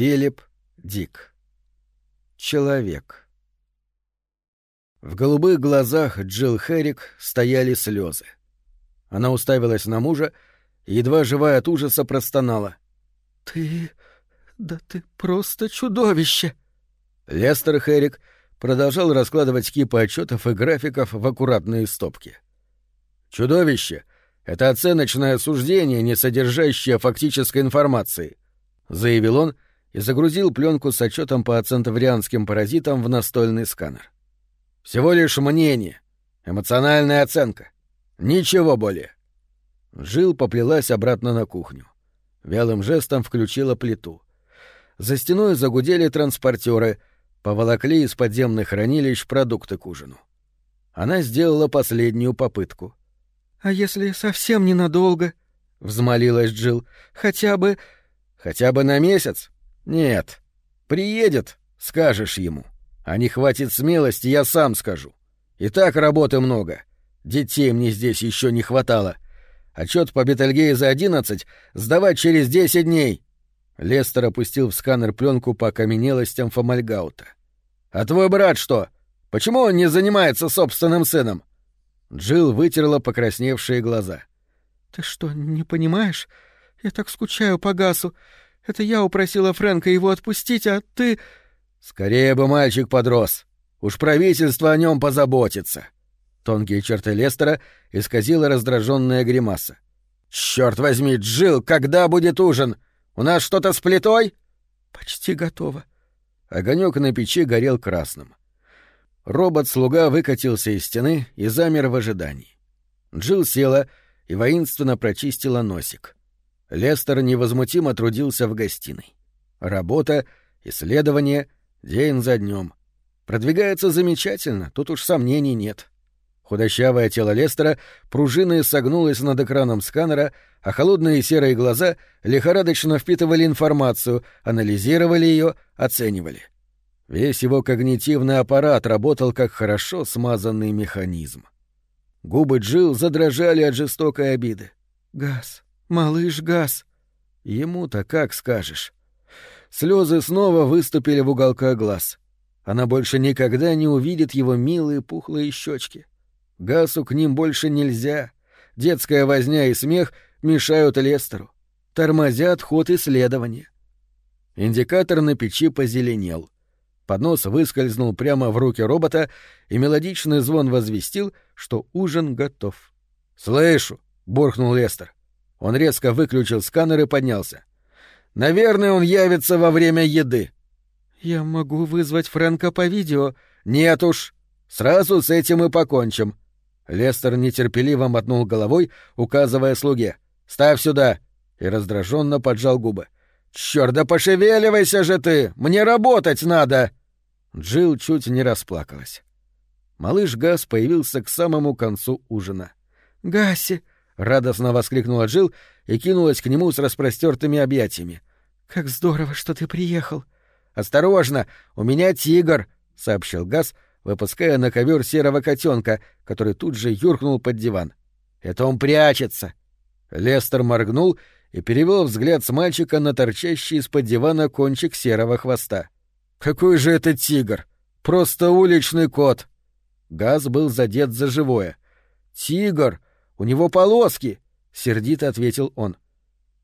Филипп Дик. Человек. В голубых глазах Джилл Херрик стояли слезы. Она уставилась на мужа и, едва живая от ужаса, простонала. «Ты... да ты просто чудовище!» Лестер Херрик продолжал раскладывать кипы отчетов и графиков в аккуратные стопки. «Чудовище — это оценочное суждение, не содержащее фактической информации», — заявил он и загрузил пленку с отчетом по ацентоврианским паразитам в настольный сканер. «Всего лишь мнение, эмоциональная оценка. Ничего более». Жил поплелась обратно на кухню. Вялым жестом включила плиту. За стеной загудели транспортеры, поволокли из подземных хранилищ продукты к ужину. Она сделала последнюю попытку. «А если совсем ненадолго?» — взмолилась Джил. «Хотя бы...» «Хотя бы на месяц? Нет. Приедет, скажешь ему. А не хватит смелости, я сам скажу. И так работы много. Детей мне здесь еще не хватало. Отчет по Бетельгее за одиннадцать сдавать через десять дней. Лестер опустил в сканер пленку по окаменелостям Фомальгаута. «А твой брат что? Почему он не занимается собственным сыном?» Джилл вытерла покрасневшие глаза. «Ты что, не понимаешь? Я так скучаю по Гасу. Это я упросила Фрэнка его отпустить, а ты...» «Скорее бы мальчик подрос. Уж правительство о нем позаботится». Тонкие черты Лестера исказила раздраженная гримаса. «Черт возьми, Джилл, когда будет ужин? У нас что-то с плитой?» «Почти готово». Огонек на печи горел красным. Робот-слуга выкатился из стены и замер в ожидании. Джилл села и воинственно прочистила носик. Лестер невозмутимо трудился в гостиной. Работа, исследование, день за днем. Продвигается замечательно, тут уж сомнений нет. Худощавое тело Лестера пружиной согнулось над экраном сканера, а холодные серые глаза лихорадочно впитывали информацию, анализировали ее, оценивали. Весь его когнитивный аппарат работал как хорошо смазанный механизм. Губы Джил задрожали от жестокой обиды. «Газ, малыш, газ!» Ему-то как скажешь. Слезы снова выступили в уголках глаз. Она больше никогда не увидит его милые пухлые щечки. Гасу к ним больше нельзя. Детская возня и смех мешают Лестеру. Тормозят ход исследования. Индикатор на печи позеленел. Поднос выскользнул прямо в руки робота, и мелодичный звон возвестил, что ужин готов. «Слышу!» — буркнул Лестер. Он резко выключил сканер и поднялся. «Наверное, он явится во время еды». «Я могу вызвать Фрэнка по видео». «Нет уж. Сразу с этим и покончим. Лестер нетерпеливо мотнул головой, указывая слуге. «Ставь сюда!» и раздраженно поджал губы. «Чёрт, да пошевеливайся же ты! Мне работать надо!» Джилл чуть не расплакалась. Малыш Газ появился к самому концу ужина. «Гаси!» — радостно воскликнула Джилл и кинулась к нему с распростертыми объятиями. «Как здорово, что ты приехал!» «Осторожно! У меня тигр!» — сообщил Газ, — выпуская на ковер серого котенка, который тут же юркнул под диван. «Это он прячется!» Лестер моргнул и перевел взгляд с мальчика на торчащий из-под дивана кончик серого хвоста. «Какой же это тигр! Просто уличный кот!» Газ был задет за живое. «Тигр! У него полоски!» — сердито ответил он.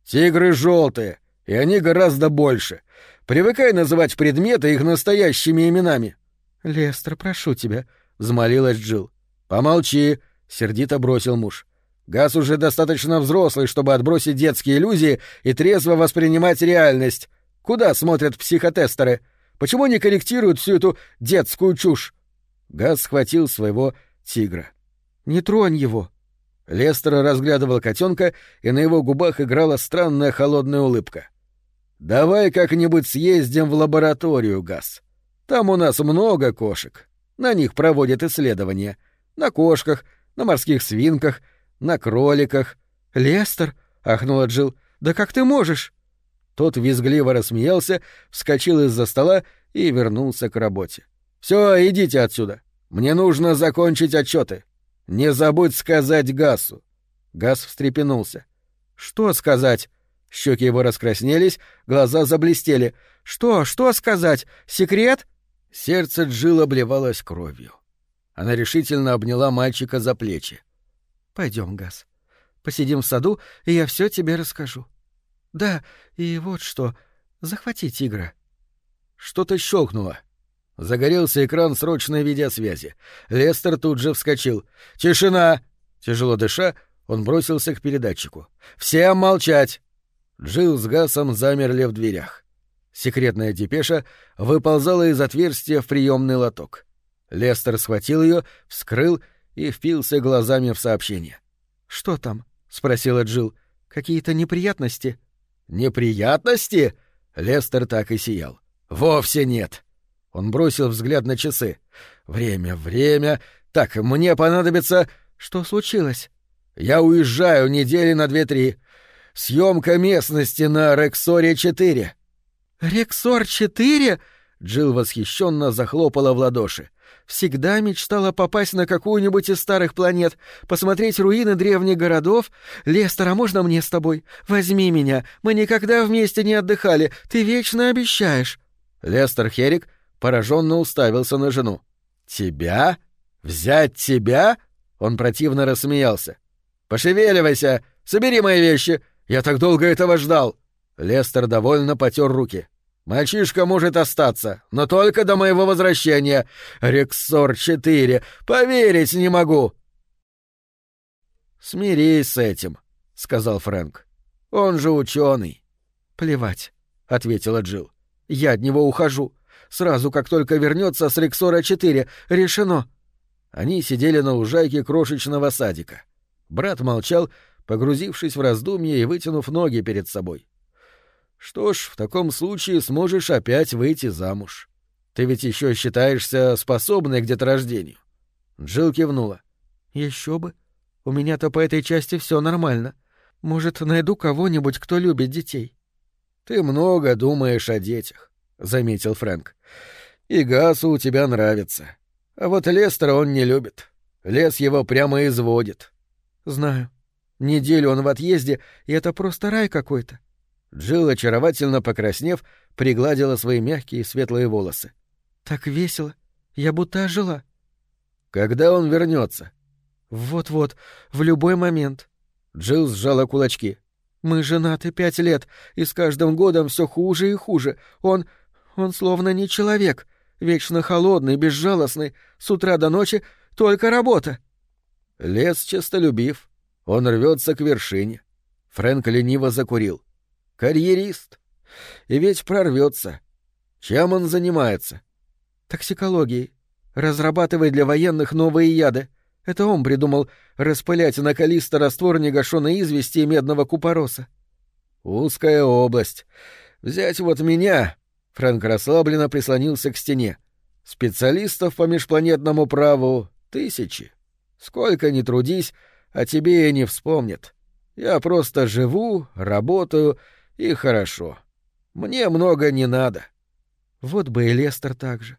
«Тигры желтые, и они гораздо больше. Привыкай называть предметы их настоящими именами». «Лестер, прошу тебя», — взмолилась Джилл. «Помолчи», — сердито бросил муж. «Газ уже достаточно взрослый, чтобы отбросить детские иллюзии и трезво воспринимать реальность. Куда смотрят психотестеры? Почему не корректируют всю эту детскую чушь?» Газ схватил своего тигра. «Не тронь его!» Лестер разглядывал котенка, и на его губах играла странная холодная улыбка. «Давай как-нибудь съездим в лабораторию, Газ. Там у нас много кошек. На них проводят исследования. На кошках, на морских свинках, на кроликах. «Лестер!» — ахнула Джил. «Да как ты можешь?» Тот визгливо рассмеялся, вскочил из-за стола и вернулся к работе. «Все, идите отсюда. Мне нужно закончить отчеты. Не забудь сказать Гасу». Гас встрепенулся. «Что сказать?» Щеки его раскраснелись, глаза заблестели. «Что? Что сказать? Секрет?» Сердце Джилл обливалось кровью. Она решительно обняла мальчика за плечи. Пойдем, Газ. Посидим в саду, и я все тебе расскажу. Да, и вот что. Захвати тигра. Что-то щелкнуло. Загорелся экран срочной видеосвязи. Лестер тут же вскочил. «Тишина!» Тяжело дыша, он бросился к передатчику. «Всем молчать!» Джилл с Гасом замерли в дверях. Секретная депеша выползала из отверстия в приемный лоток. Лестер схватил ее, вскрыл и впился глазами в сообщение. «Что там?» — спросила Джилл. «Какие-то неприятности?» «Неприятности?» — Лестер так и сиял. «Вовсе нет!» Он бросил взгляд на часы. «Время, время. Так, мне понадобится...» «Что случилось?» «Я уезжаю недели на две-три. Съемка местности на Рексоре-4». «Рексор-4?» Джилл восхищенно захлопала в ладоши. Всегда мечтала попасть на какую-нибудь из старых планет, посмотреть руины древних городов. Лестер, а можно мне с тобой? Возьми меня. Мы никогда вместе не отдыхали. Ты вечно обещаешь. Лестер Херик пораженно уставился на жену. «Тебя? Взять тебя?» Он противно рассмеялся. «Пошевеливайся! Собери мои вещи! Я так долго этого ждал!» Лестер довольно потер руки. «Мальчишка может остаться, но только до моего возвращения. Рексор-4! Поверить не могу!» «Смирись с этим», — сказал Фрэнк. «Он же ученый». «Плевать», — ответила Джилл. «Я от него ухожу. Сразу, как только вернется с Рексора-4. Решено». Они сидели на лужайке крошечного садика. Брат молчал, погрузившись в раздумье и вытянув ноги перед собой. «Что ж, в таком случае сможешь опять выйти замуж. Ты ведь еще считаешься способной к деторождению». Джилл кивнула. Еще бы. У меня-то по этой части все нормально. Может, найду кого-нибудь, кто любит детей». «Ты много думаешь о детях», — заметил Фрэнк. «И Гасу у тебя нравится. А вот Лестера он не любит. Лес его прямо изводит». «Знаю. Неделю он в отъезде, и это просто рай какой-то». Джилл, очаровательно покраснев, пригладила свои мягкие светлые волосы. «Так весело. Я будто ожила». «Когда он вернется? «Вот-вот, в любой момент». Джилл сжала кулачки. «Мы женаты пять лет, и с каждым годом все хуже и хуже. Он... он словно не человек. Вечно холодный, безжалостный. С утра до ночи только работа». Лес честолюбив. Он рвется к вершине. Фрэнк лениво закурил. Карьерист. И ведь прорвется. Чем он занимается? Токсикологией. Разрабатывает для военных новые яды. Это он придумал распылять на калиста раствор негашенной извести и медного купороса. Узкая область. Взять вот меня. Фрэнк расслабленно прислонился к стене. Специалистов по межпланетному праву тысячи. Сколько ни трудись, о тебе и не вспомнят. Я просто живу, работаю и хорошо. Мне много не надо. Вот бы и Лестер так же.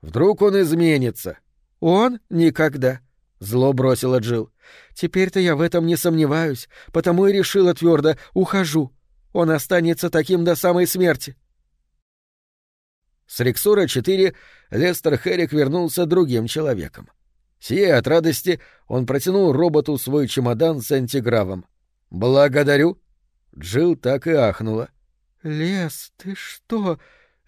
Вдруг он изменится. Он никогда. Зло бросила Джил. Теперь-то я в этом не сомневаюсь, потому и решила твердо ухожу. Он останется таким до самой смерти. С Рексора-4 Лестер Херрик вернулся другим человеком. Сие от радости он протянул роботу свой чемодан с антигравом. «Благодарю!» Джилл так и ахнула. «Лес, ты что?»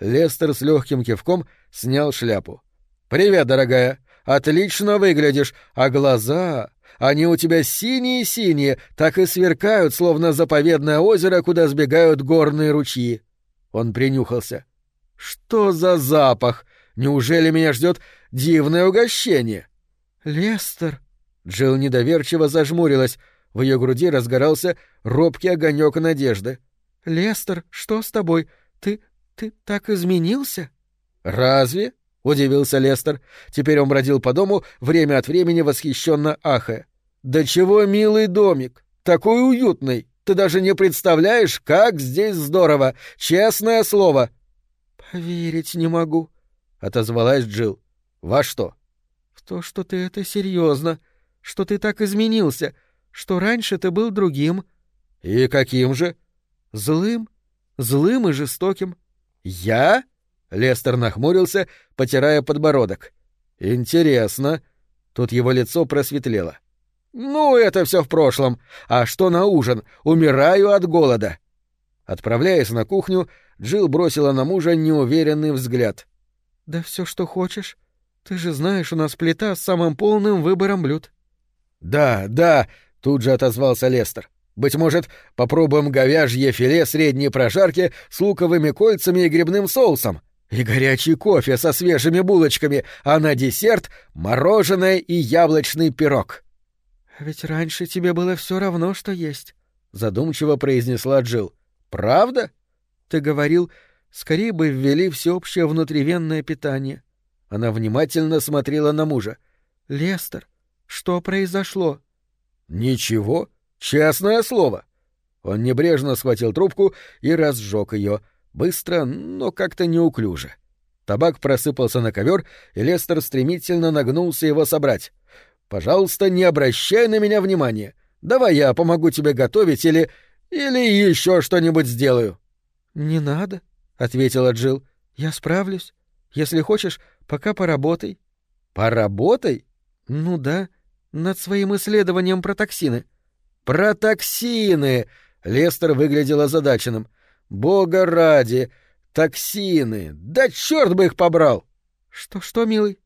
Лестер с легким кивком снял шляпу. «Привет, дорогая! Отлично выглядишь, а глаза...» Они у тебя синие-синие, так и сверкают, словно заповедное озеро, куда сбегают горные ручьи. Он принюхался. Что за запах? Неужели меня ждет дивное угощение? Лестер. Джилл недоверчиво зажмурилась. В ее груди разгорался робкий огонек надежды. Лестер, что с тобой? Ты... ты так изменился? Разве? удивился Лестер. Теперь он бродил по дому, время от времени восхищенно ахая. Да чего милый домик! Такой уютный! Ты даже не представляешь, как здесь здорово! Честное слово! Поверить не могу, отозвалась Джил. Во что? В то, что ты это серьезно, что ты так изменился, что раньше ты был другим. И каким же? Злым? Злым и жестоким. Я? Лестер нахмурился, потирая подбородок. Интересно. Тут его лицо просветлело. Ну, это все в прошлом. А что на ужин? Умираю от голода. Отправляясь на кухню, Джилл бросила на мужа неуверенный взгляд. Да все, что хочешь. Ты же знаешь, у нас плита с самым полным выбором блюд. Да, да, тут же отозвался Лестер. Быть может, попробуем говяжье филе средней прожарки с луковыми кольцами и грибным соусом. И горячий кофе со свежими булочками, а на десерт — мороженое и яблочный пирог. «А «Ведь раньше тебе было все равно, что есть», — задумчиво произнесла Джилл. «Правда?» «Ты говорил, скорее бы ввели всеобщее внутривенное питание». Она внимательно смотрела на мужа. «Лестер, что произошло?» «Ничего», Честное слово. Он небрежно схватил трубку и разжег ее, быстро, но как-то неуклюже. Табак просыпался на ковер, и Лестер стремительно нагнулся его собрать. «Пожалуйста, не обращай на меня внимания. Давай я помогу тебе готовить или... или еще что-нибудь сделаю». «Не надо», — ответила Джилл. «Я справлюсь. Если хочешь, пока поработай». «Поработай?» «Ну да, над своим исследованием про токсины. Про токсины! Лестер выглядел озадаченным. Бога ради! Токсины! Да черт бы их побрал! Что-что, милый?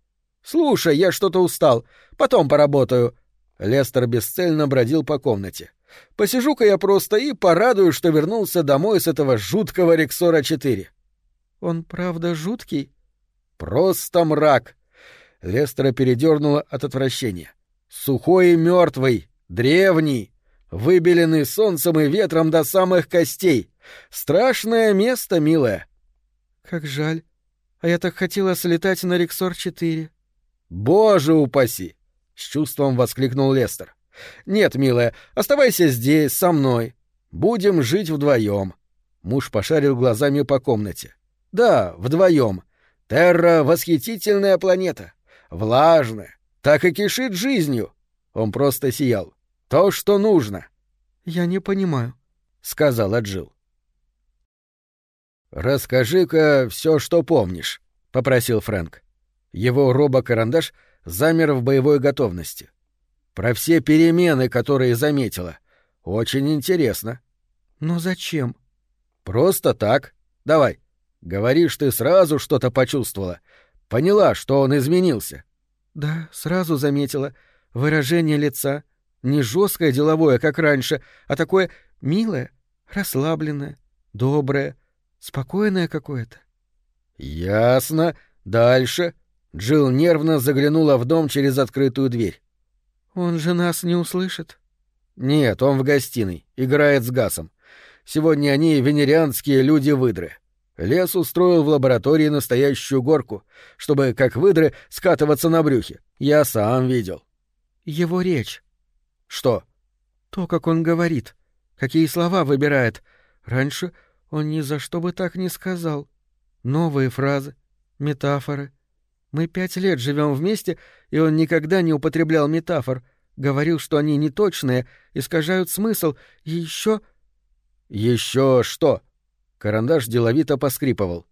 Слушай, я что-то устал. Потом поработаю. Лестер бесцельно бродил по комнате. Посижу-ка я просто и порадую, что вернулся домой с этого жуткого Рексора-4. Он правда жуткий? Просто мрак. Лестера передернуло от отвращения. Сухой и мертвый, древний, выбеленный солнцем и ветром до самых костей. Страшное место, милая. Как жаль. А я так хотела слетать на Рексор-4. Боже упаси! С чувством воскликнул Лестер. Нет, милая, оставайся здесь, со мной. Будем жить вдвоем. Муж пошарил глазами по комнате. Да, вдвоем. Терра — восхитительная планета. Влажная. Так и кишит жизнью. Он просто сиял. То, что нужно. Я не понимаю, сказала Джил. Расскажи-ка все, что помнишь, попросил Фрэнк. Его робокарандаш замер в боевой готовности. Про все перемены, которые заметила. Очень интересно. Но зачем? Просто так. Давай. Говоришь, ты сразу что-то почувствовала. Поняла, что он изменился. Да, сразу заметила. Выражение лица, не жесткое деловое, как раньше, а такое милое, расслабленное, доброе, спокойное какое-то. Ясно. Дальше. Джилл нервно заглянула в дом через открытую дверь. Он же нас не услышит. Нет, он в гостиной, играет с Гасом. Сегодня они венерианские люди-выдры. Лес устроил в лаборатории настоящую горку, чтобы, как выдры, скатываться на брюхе. Я сам видел. Его речь. Что? То, как он говорит, какие слова выбирает. Раньше он ни за что бы так не сказал. Новые фразы, метафоры. Мы пять лет живем вместе, и он никогда не употреблял метафор. Говорил, что они неточные, искажают смысл, и еще... Еще что? Карандаш деловито поскрипывал.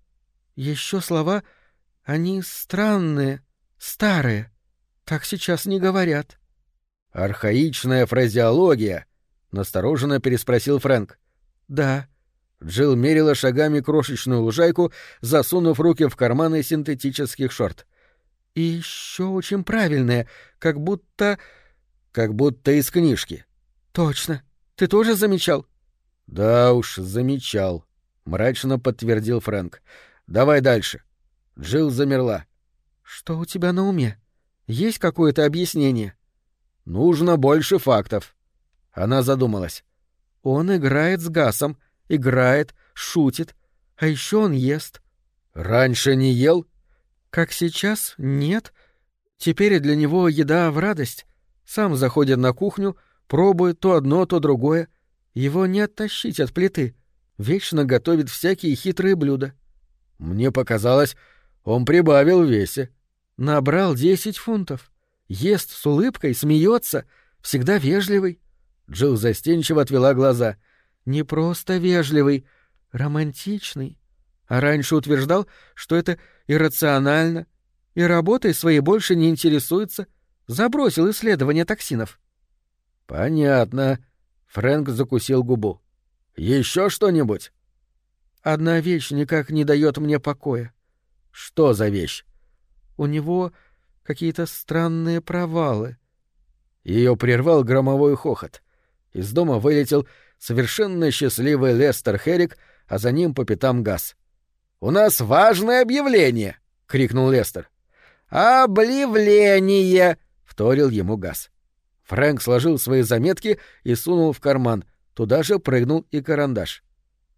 Еще слова, они странные, старые. Так сейчас не говорят. «Архаичная фразеология?» — настороженно переспросил Фрэнк. «Да». Джилл мерила шагами крошечную лужайку, засунув руки в карманы синтетических шорт. «И еще очень правильная, как будто...» «Как будто из книжки». «Точно. Ты тоже замечал?» «Да уж, замечал», — мрачно подтвердил Фрэнк. «Давай дальше». Джилл замерла. «Что у тебя на уме? Есть какое-то объяснение?» Нужно больше фактов. Она задумалась. Он играет с Гасом, играет, шутит, а еще он ест. Раньше не ел? Как сейчас, нет. Теперь для него еда в радость. Сам заходит на кухню, пробует то одно, то другое. Его не оттащить от плиты. Вечно готовит всякие хитрые блюда. Мне показалось, он прибавил в весе. Набрал десять фунтов. Ест с улыбкой, смеется, всегда вежливый. Джилл застенчиво отвела глаза. Не просто вежливый, романтичный. А раньше утверждал, что это иррационально, и работой своей больше не интересуется, забросил исследование токсинов. — Понятно. Фрэнк закусил губу. — Еще что-нибудь? — Одна вещь никак не дает мне покоя. — Что за вещь? — У него какие-то странные провалы. Ее прервал громовой хохот. Из дома вылетел совершенно счастливый Лестер Херрик, а за ним по пятам газ. «У нас важное объявление!» — крикнул Лестер. «Объявление!» — вторил ему газ. Фрэнк сложил свои заметки и сунул в карман. Туда же прыгнул и карандаш.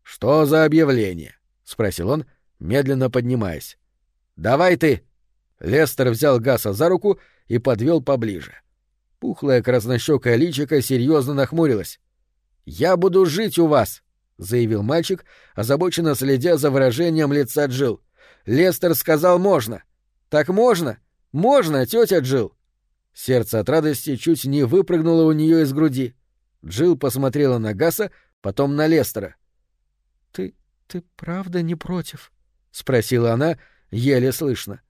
«Что за объявление?» — спросил он, медленно поднимаясь. «Давай ты!» Лестер взял Гаса за руку и подвел поближе. Пухлая краснощекая личико серьезно нахмурилась. «Я буду жить у вас!» — заявил мальчик, озабоченно следя за выражением лица Джил. «Лестер сказал можно. Так можно? Можно, тетя Джил!» Сердце от радости чуть не выпрыгнуло у нее из груди. Джил посмотрела на Гаса, потом на Лестера. «Ты... ты правда не против?» — спросила она, еле слышно.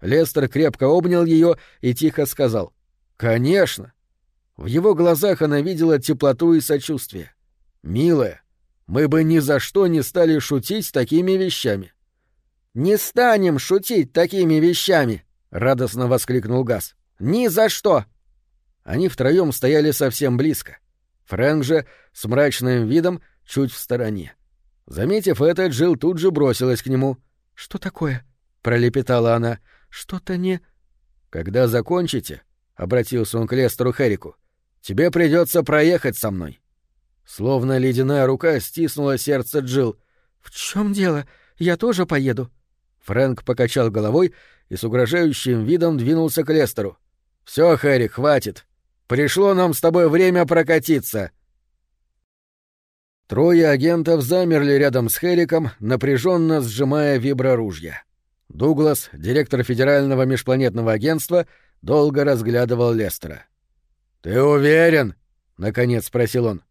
Лестер крепко обнял ее и тихо сказал. «Конечно!» В его глазах она видела теплоту и сочувствие. «Милая, мы бы ни за что не стали шутить такими вещами». «Не станем шутить такими вещами!» — радостно воскликнул Газ. «Ни за что!» Они втроем стояли совсем близко. Фрэнк же с мрачным видом чуть в стороне. Заметив это, Джилл тут же бросилась к нему. «Что такое?» — пролепетала она. «Что-то не...» «Когда закончите», — обратился он к Лестеру Херику, — «тебе придется проехать со мной». Словно ледяная рука стиснула сердце Джилл. «В чем дело? Я тоже поеду». Фрэнк покачал головой и с угрожающим видом двинулся к Лестеру. «Все, Хэрик, хватит. Пришло нам с тобой время прокатиться». Трое агентов замерли рядом с Хэриком, напряженно сжимая виброружья. Дуглас, директор Федерального межпланетного агентства, долго разглядывал Лестера. «Ты уверен?» — наконец спросил он.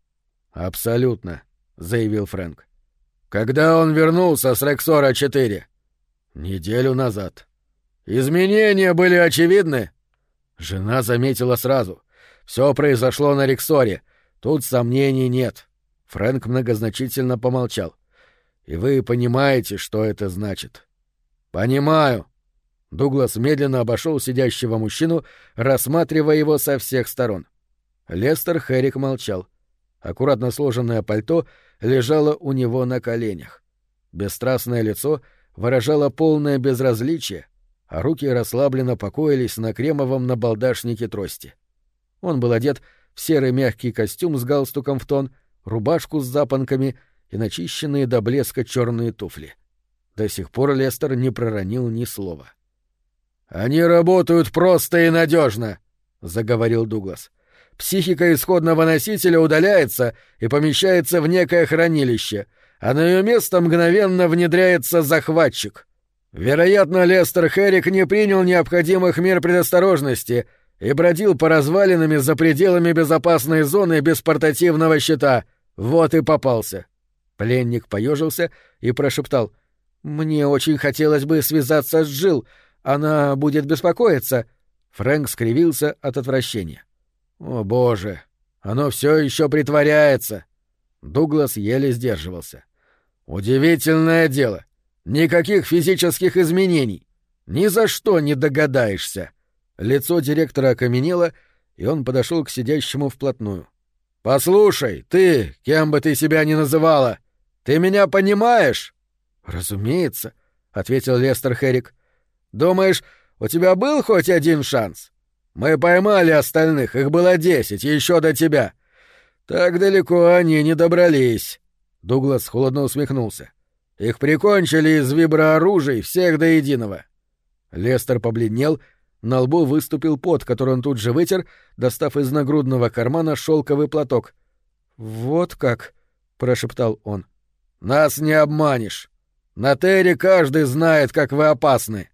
«Абсолютно», — заявил Фрэнк. «Когда он вернулся с Рексора-4?» «Неделю назад». «Изменения были очевидны?» Жена заметила сразу. Все произошло на Рексоре. Тут сомнений нет. Фрэнк многозначительно помолчал. «И вы понимаете, что это значит?» «Понимаю». Дуглас медленно обошел сидящего мужчину, рассматривая его со всех сторон. Лестер Хэрик молчал. Аккуратно сложенное пальто лежало у него на коленях. Бесстрастное лицо выражало полное безразличие, а руки расслабленно покоились на кремовом набалдашнике трости. Он был одет в серый мягкий костюм с галстуком в тон, рубашку с запонками и начищенные до блеска черные туфли. До сих пор Лестер не проронил ни слова. «Они работают просто и надежно», — заговорил Дуглас. «Психика исходного носителя удаляется и помещается в некое хранилище, а на ее место мгновенно внедряется захватчик. Вероятно, Лестер Херрик не принял необходимых мер предосторожности и бродил по развалинам за пределами безопасной зоны без портативного щита. Вот и попался». Пленник поежился и прошептал — «Мне очень хотелось бы связаться с Джил. Она будет беспокоиться». Фрэнк скривился от отвращения. «О, боже! Оно все еще притворяется!» Дуглас еле сдерживался. «Удивительное дело! Никаких физических изменений! Ни за что не догадаешься!» Лицо директора окаменело, и он подошел к сидящему вплотную. «Послушай, ты, кем бы ты себя ни называла, ты меня понимаешь?» «Разумеется», — ответил Лестер Херрик. «Думаешь, у тебя был хоть один шанс? Мы поймали остальных, их было десять, еще до тебя. Так далеко они не добрались». Дуглас холодно усмехнулся. «Их прикончили из виброоружий всех до единого». Лестер побледнел, на лбу выступил пот, который он тут же вытер, достав из нагрудного кармана шелковый платок. «Вот как», — прошептал он. «Нас не обманешь. На Терре каждый знает, как вы опасны.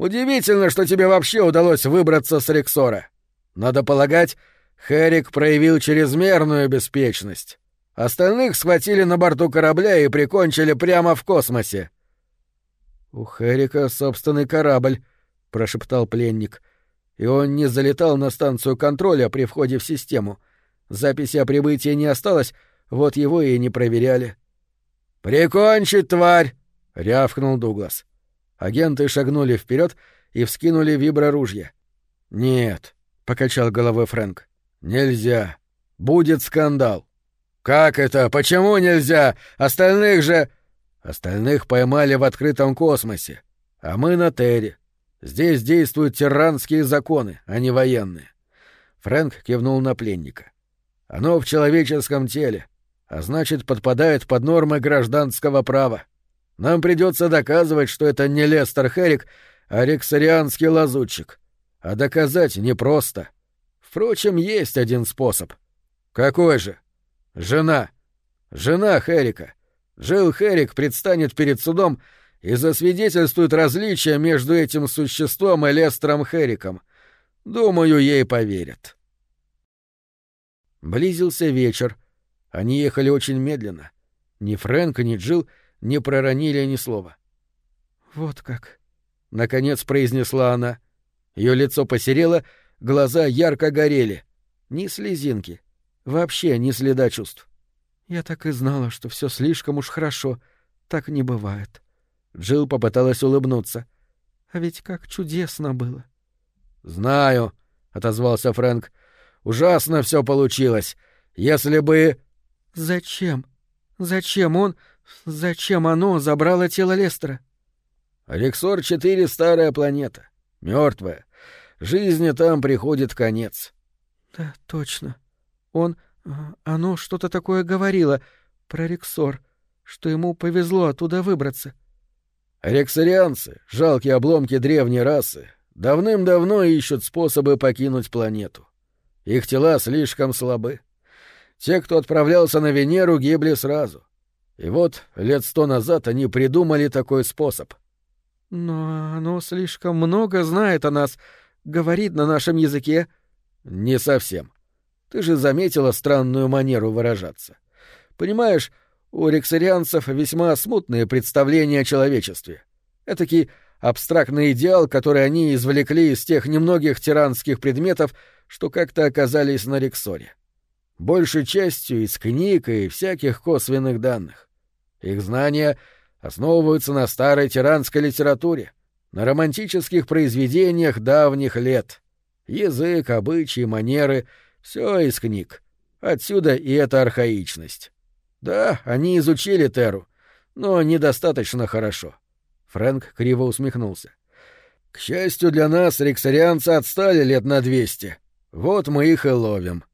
Удивительно, что тебе вообще удалось выбраться с Рексора. Надо полагать, Хэрик проявил чрезмерную беспечность. Остальных схватили на борту корабля и прикончили прямо в космосе. «У Хэрика собственный корабль», — прошептал пленник. «И он не залетал на станцию контроля при входе в систему. Записи о прибытии не осталось, вот его и не проверяли». «Прикончить, тварь!» — рявкнул Дуглас. Агенты шагнули вперед и вскинули виброружье. «Нет», — покачал головой Фрэнк. «Нельзя. Будет скандал». «Как это? Почему нельзя? Остальных же...» «Остальных поймали в открытом космосе. А мы на Терре. Здесь действуют тиранские законы, а не военные». Фрэнк кивнул на пленника. «Оно в человеческом теле, а значит, подпадает под нормы гражданского права. Нам придется доказывать, что это не Лестер Херик, а рексарианский лазутчик. А доказать непросто. Впрочем, есть один способ. Какой же? Жена. Жена Херика. Джилл Херик предстанет перед судом и засвидетельствует различия между этим существом и Лестером Хериком. Думаю, ей поверят. Близился вечер. Они ехали очень медленно. Ни Фрэнк, ни Джилл не проронили ни слова. «Вот как», — наконец произнесла она. Ее лицо посерело, глаза ярко горели. Ни слезинки. Вообще ни следа чувств. «Я так и знала, что все слишком уж хорошо. Так не бывает». Джилл попыталась улыбнуться. «А ведь как чудесно было». «Знаю», — отозвался Фрэнк. «Ужасно все получилось. Если бы...» «Зачем? Зачем он... Зачем оно забрало тело Лестера?» «Рексор-4 — старая планета. мертвая. Жизни там приходит конец». «Да, точно. Он... А, оно что-то такое говорило про Рексор, что ему повезло оттуда выбраться». Рексарианцы, жалкие обломки древней расы, давным-давно ищут способы покинуть планету. Их тела слишком слабы. Те, кто отправлялся на Венеру, гибли сразу. И вот лет сто назад они придумали такой способ. Но оно слишком много знает о нас, говорит на нашем языке. Не совсем. Ты же заметила странную манеру выражаться. Понимаешь, у рексарианцев весьма смутные представления о человечестве. Этакий абстрактный идеал, который они извлекли из тех немногих тиранских предметов, что как-то оказались на Рексоре большей частью из книг и всяких косвенных данных. Их знания основываются на старой тиранской литературе, на романтических произведениях давних лет. Язык, обычаи, манеры — все из книг. Отсюда и эта архаичность. Да, они изучили Теру, но недостаточно хорошо. Фрэнк криво усмехнулся. К счастью для нас, рексарианцы отстали лет на двести. Вот мы их и ловим.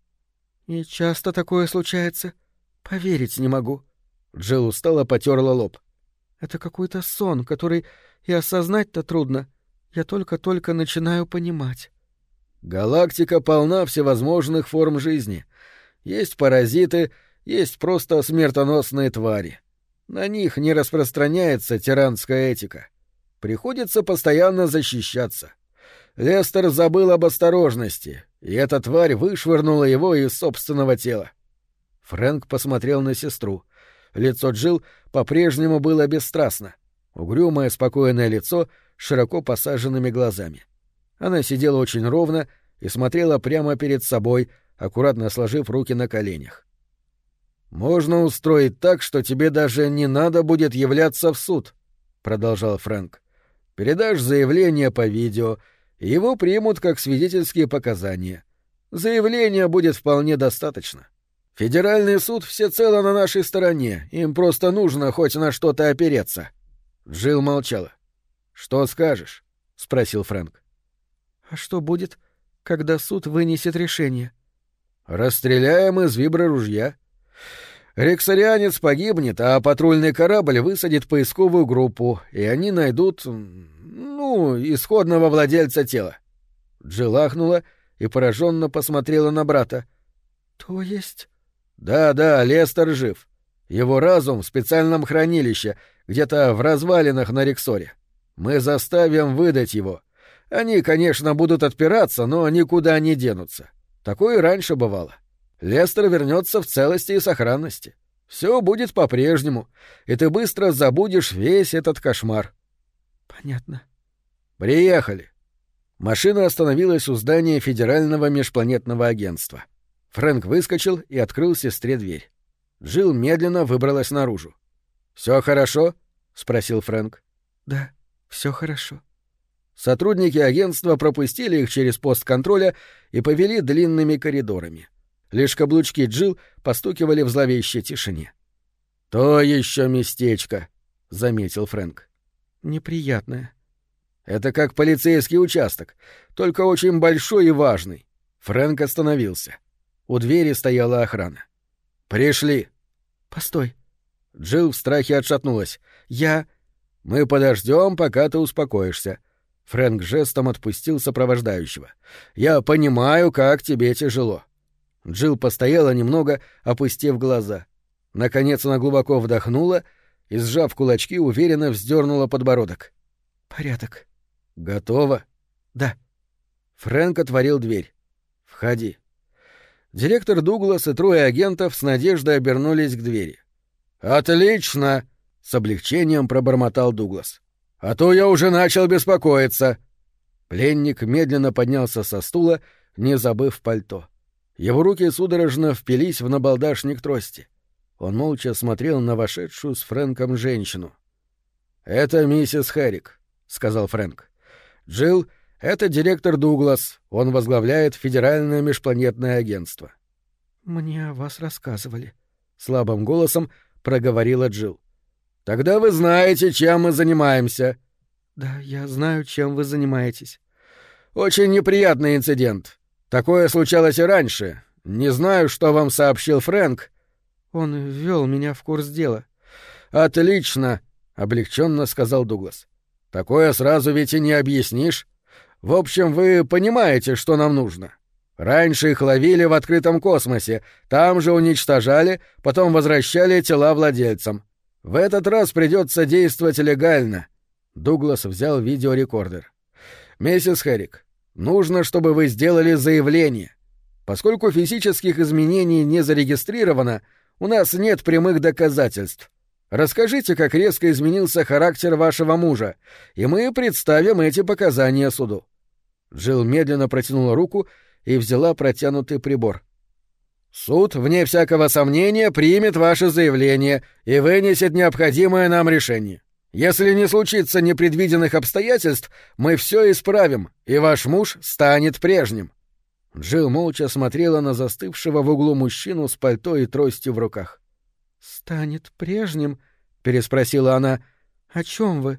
«И часто такое случается? Поверить не могу». Джилл устало потерла лоб. «Это какой-то сон, который и осознать-то трудно. Я только-только начинаю понимать». «Галактика полна всевозможных форм жизни. Есть паразиты, есть просто смертоносные твари. На них не распространяется тиранская этика. Приходится постоянно защищаться. Лестер забыл об осторожности, и эта тварь вышвырнула его из собственного тела. Фрэнк посмотрел на сестру. Лицо Джил по-прежнему было бесстрастно. Угрюмое, спокойное лицо с широко посаженными глазами. Она сидела очень ровно и смотрела прямо перед собой, аккуратно сложив руки на коленях. «Можно устроить так, что тебе даже не надо будет являться в суд», — продолжал Фрэнк. «Передашь заявление по видео — его примут как свидетельские показания. Заявления будет вполне достаточно. Федеральный суд всецело на нашей стороне, им просто нужно хоть на что-то опереться. Джилл молчала. «Что скажешь?» — спросил Фрэнк. «А что будет, когда суд вынесет решение?» «Расстреляем из виброружья. Рексарианец погибнет, а патрульный корабль высадит поисковую группу, и они найдут ну, исходного владельца тела. Джилл ахнула и пораженно посмотрела на брата. То есть? Да, да, Лестер жив. Его разум в специальном хранилище, где-то в развалинах на Рексоре. Мы заставим выдать его. Они, конечно, будут отпираться, но никуда не денутся. Такое раньше бывало. Лестер вернется в целости и сохранности. Все будет по-прежнему, и ты быстро забудешь весь этот кошмар. Понятно. Приехали. Машина остановилась у здания Федерального межпланетного агентства. Фрэнк выскочил и открыл сестре дверь. Джилл медленно выбралась наружу. Все хорошо? спросил Фрэнк. Да, все хорошо. Сотрудники агентства пропустили их через пост контроля и повели длинными коридорами. Лишь каблучки Джил постукивали в зловещей тишине. «То еще местечко», — заметил Фрэнк. «Неприятное». «Это как полицейский участок, только очень большой и важный». Фрэнк остановился. У двери стояла охрана. «Пришли». «Постой». Джилл в страхе отшатнулась. «Я...» «Мы подождем, пока ты успокоишься». Фрэнк жестом отпустил сопровождающего. «Я понимаю, как тебе тяжело. Джилл постояла немного, опустив глаза. Наконец она глубоко вдохнула и, сжав кулачки, уверенно вздернула подбородок. «Порядок». «Готово?» «Да». Фрэнк отворил дверь. «Входи». Директор Дуглас и трое агентов с надеждой обернулись к двери. «Отлично!» — с облегчением пробормотал Дуглас. «А то я уже начал беспокоиться». Пленник медленно поднялся со стула, не забыв пальто. Его руки судорожно впились в набалдашник трости. Он молча смотрел на вошедшую с Фрэнком женщину. «Это миссис Хэрик», — сказал Фрэнк. «Джилл — это директор Дуглас. Он возглавляет Федеральное межпланетное агентство». «Мне о вас рассказывали», — слабым голосом проговорила Джилл. «Тогда вы знаете, чем мы занимаемся». «Да, я знаю, чем вы занимаетесь». «Очень неприятный инцидент. Такое случалось и раньше. Не знаю, что вам сообщил Фрэнк. Он ввел меня в курс дела. Отлично, облегченно сказал Дуглас. Такое сразу ведь и не объяснишь. В общем, вы понимаете, что нам нужно. Раньше их ловили в открытом космосе, там же уничтожали, потом возвращали тела владельцам. В этот раз придется действовать легально. Дуглас взял видеорекордер. Миссис Хэрик, Нужно, чтобы вы сделали заявление. Поскольку физических изменений не зарегистрировано, у нас нет прямых доказательств. Расскажите, как резко изменился характер вашего мужа, и мы представим эти показания суду». Джилл медленно протянула руку и взяла протянутый прибор. «Суд, вне всякого сомнения, примет ваше заявление и вынесет необходимое нам решение. Если не случится непредвиденных обстоятельств, мы все исправим, и ваш муж станет прежним. Джилл молча смотрела на застывшего в углу мужчину с пальто и тростью в руках. «Станет прежним?» — переспросила она. «О чем вы?»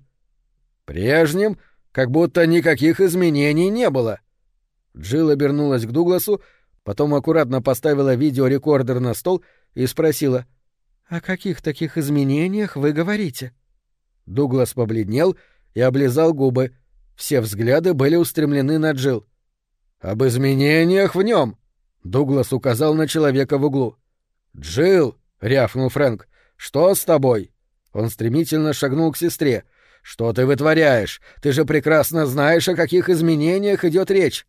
«Прежним, как будто никаких изменений не было». Джилл обернулась к Дугласу, потом аккуратно поставила видеорекордер на стол и спросила. «О каких таких изменениях вы говорите?» Дуглас побледнел и облизал губы. Все взгляды были устремлены на Джил. «Об изменениях в нем!» Дуглас указал на человека в углу. «Джилл!» — рявкнул Фрэнк. «Что с тобой?» Он стремительно шагнул к сестре. «Что ты вытворяешь? Ты же прекрасно знаешь, о каких изменениях идет речь!»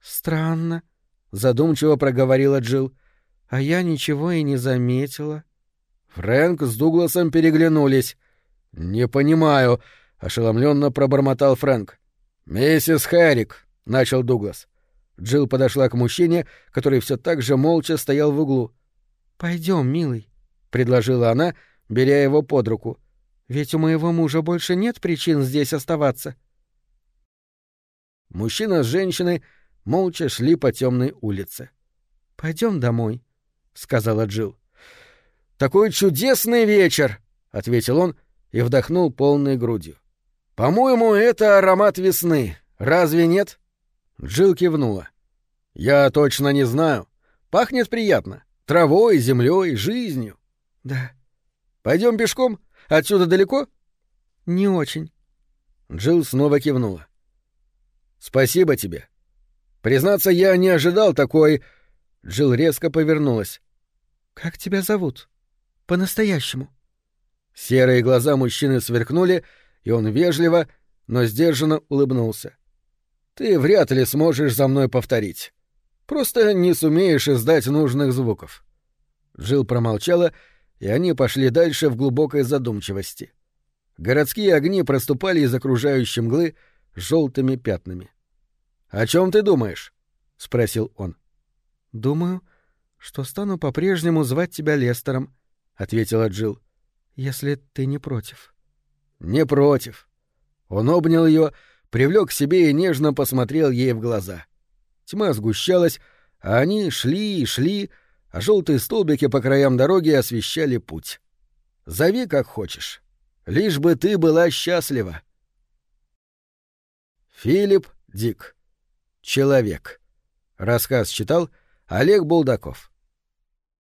«Странно», — задумчиво проговорила Джилл. «А я ничего и не заметила». Фрэнк с Дугласом переглянулись. «Не понимаю», — ошеломленно пробормотал Фрэнк. «Миссис Хэрик», — начал Дуглас. Джилл подошла к мужчине, который все так же молча стоял в углу. Пойдем, милый, — предложила она, беря его под руку. «Ведь у моего мужа больше нет причин здесь оставаться». Мужчина с женщиной молча шли по темной улице. Пойдем домой, — сказала Джилл. «Такой чудесный вечер!» — ответил он, и вдохнул полной грудью. «По-моему, это аромат весны. Разве нет?» Джилл кивнула. «Я точно не знаю. Пахнет приятно. Травой, землей, жизнью». «Да». Пойдем пешком? Отсюда далеко?» «Не очень». Джилл снова кивнула. «Спасибо тебе. Признаться, я не ожидал такой...» Джилл резко повернулась. «Как тебя зовут? По-настоящему?» Серые глаза мужчины сверкнули, и он вежливо, но сдержанно улыбнулся. «Ты вряд ли сможешь за мной повторить». Просто не сумеешь издать нужных звуков. Джилл промолчала, и они пошли дальше в глубокой задумчивости. Городские огни проступали из окружающей мглы желтыми пятнами. «О чем ты думаешь?» — спросил он. «Думаю, что стану по-прежнему звать тебя Лестером», — ответила Джилл, — «если ты не против». «Не против». Он обнял ее, привлек к себе и нежно посмотрел ей в глаза. Тьма сгущалась, а они шли и шли, а желтые столбики по краям дороги освещали путь. «Зови как хочешь. Лишь бы ты была счастлива». Филипп Дик. Человек. Рассказ читал Олег Булдаков.